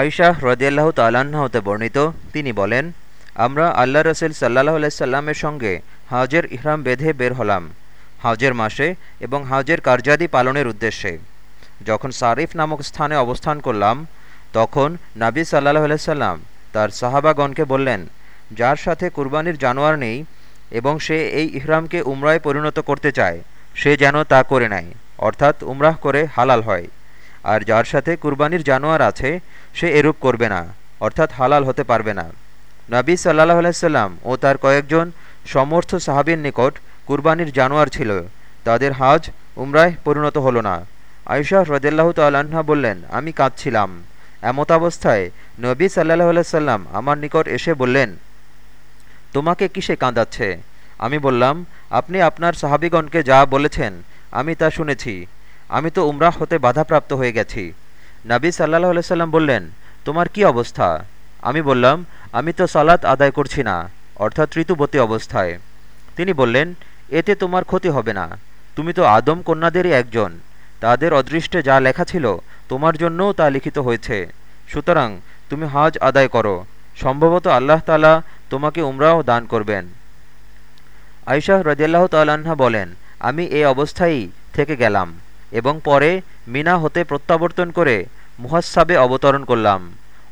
আয়শাহ রদিয়াল্লাহ তাল্লাহ্ন হতে বর্ণিত, তিনি বলেন, আমরা আল্লাহ রসুল সাল্লাহ আলাইসাল্লামের সঙ্গে হাজের ইহরাম বেঁধে বের হলাম, হাজের মাসে এবং হাজের কার্যাদি পালনের উদ্দেশ্যে। যখন সারিফ নামক স্থানে অবস্থান করলাম, তখন নাবি সাল্লাহ আলাইসাল্লাম তার সাহাবাগণকে বললেন, যার সাথে কুরবানির জানোয়ার নেই এবং সে এই ইহরামকে উমরায় পরিণত করতে চায়, সে যেন তা করে নেয়, অর্থাৎ উমরাহ করে হালাল হয়। আর যার সাথে কুরবানির জানোয়ার আছে, সে এরূপ করবে না, অর্থাৎ হালাল হতে পারবে না। নবী সাল্লাহ আলাইসাল্লাম ও তার কয়েকজন সমর্থ সাহাবির নিকট কুরবানির জানোয়ার ছিল। তাদের হাজ, উমরায় পরিণত হলো না। আয়শাহ রদেল্লাহ তাল্লাহা বললেন, আমি কাঁদছিলাম। এমতাবস্থায় নবী সাল্লাহ আলাইসাল্লাম আমার নিকট এসে বললেন, তোমাকে কিসে কাঁদাচ্ছে? আমি বললাম, আপনি আপনার সাহাবিগণকে যা বলেছেন, আমি তা শুনেছি। আমি তো উমরাহ হতে বাধাপ্রাপ্ত হয়ে গেছি। নাবী সাল্লাহ সাল্লাম বললেন, তোমার কি অবস্থা? আমি বললাম, আমি তো সালাত আদায় করছি না, অর্থাৎ ঋতুবতী অবস্থায়। তিনি বললেন, এতে তোমার ক্ষতি হবে না। তুমি তো আদম কন্যাদেরই একজন। তাদের অদৃষ্টে যা লেখা ছিল, তোমার জন্যও তা লিখিত হয়েছে। সুতরাং তুমি হাজ আদায় করো। সম্ভবত আল্লাহ তালা তোমাকে উমরাও দান করবেন। আইশাহ রদিয়াল্লাহ তাল্লাহা বলেন, আমি এই অবস্থায়ই থেকে গেলাম। এবং পরে মিনা হতে প্রত্যাবর্তন করে মুহাসাবে অবতরণ করলাম।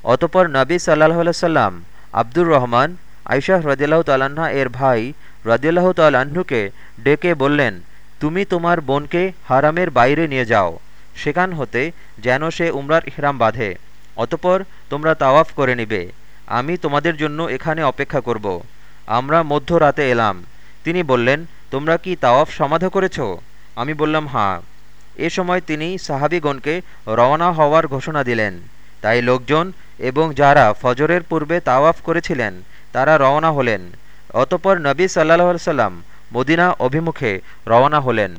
অতপর নবী সাল্লাহ সাল্লাম আব্দুর রহমান আইশাহ রদিয়াল্লাহ তাল্লাহা এর ভাই রদিয়াল্লাহ তাল্লাহ্নকে ডেকে বললেন, তুমি তোমার বোনকে হারামের বাইরে নিয়ে যাও। সেখান হতে যেন সে উমরার ইহরাম বাঁধে। অতপর তোমরা তাওয়াফ করে নিবে। আমি তোমাদের জন্য এখানে অপেক্ষা করব। আমরা মধ্যরাতে এলাম। তিনি বললেন, তোমরা কি তাওয়াফ সমাধা করেছ? আমি বললাম হাঁ এ সময় তিনি সাহাবিগণকে রওনা হওয়ার ঘোষণা দিলেন। তাই লোকজন এবং যারা ফজরের পূর্বে তাওয়াফ করেছিলেন, তারা রওনা হলেন। অতপর নবী সাল্লাহ সাল্লাম মদিনা অভিমুখে রওনা হলেন।